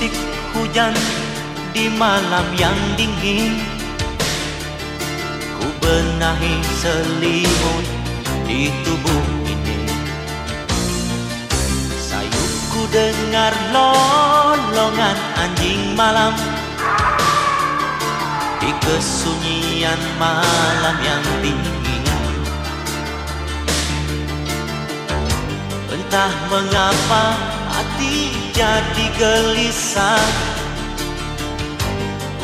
rintik hujan di malam yang dingin. Ku benahi selimut di tubuh ini. Sayupku dengar lolongan anjing malam. Di kesunyian malam yang dingin. Entah mengapa hati jadi gelisah.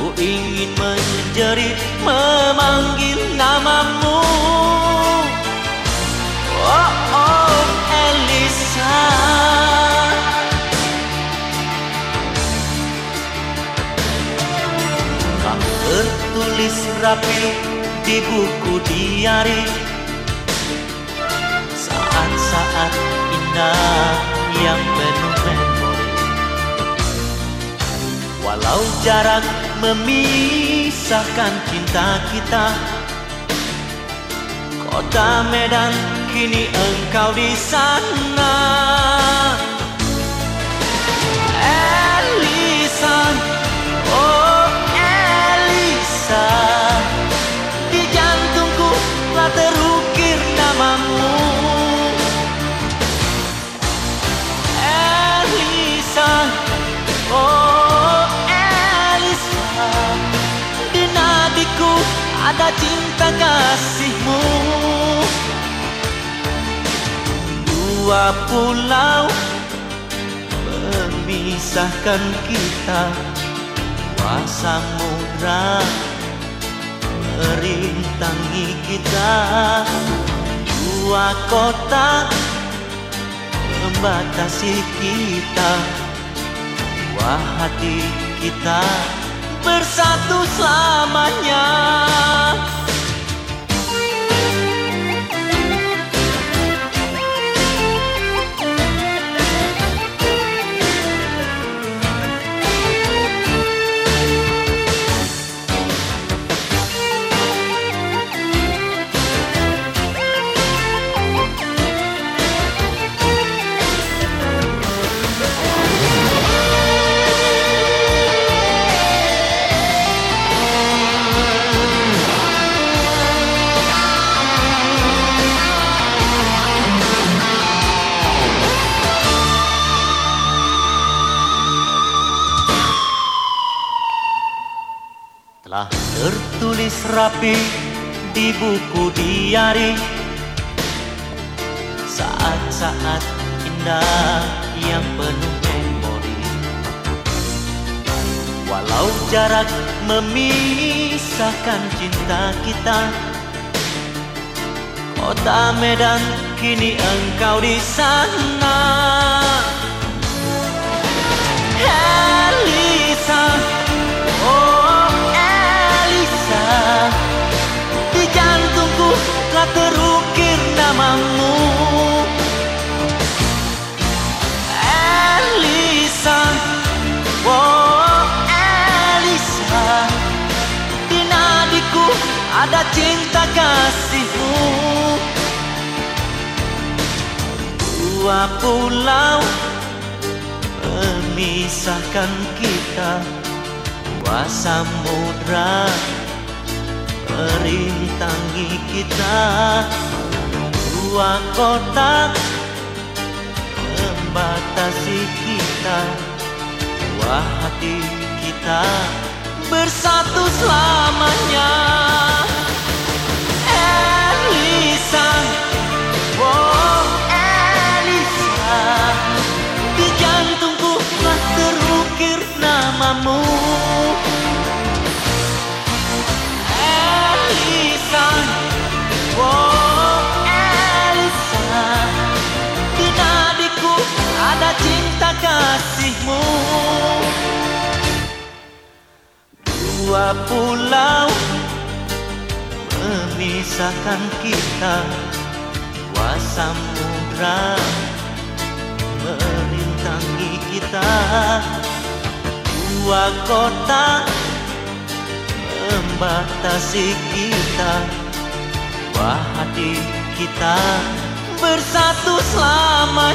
Ku ingin menjerit memanggil namamu. Oh oh Elisa. Kau tertulis rapi di buku diari. Saat-saat indah yang penuh Walau jarak memisahkan cinta kita Kota Medan kini engkau di sana ada cinta kasihmu. Dua pulau memisahkan kita. Dua samudra merintangi kita. Dua kota membatasi kita. Dua hati kita bersatu selamanya tertulis rapi di buku diari. Saat-saat indah yang penuh memori. Walau jarak memisahkan cinta kita Kota Medan kini engkau di sana terukir namamu. Elisa Oh Elisa Di nadiku ada cinta kasihmu. Dua pulau memisahkan kita Dua samudra merintangi kita Dua kota membatasi kita. Dua hati kita bersatu selamanya Pulau memisahkan kita. Dua samudra merintangi kita. Dua kota membatasi kita. Dua hati kita bersatu selama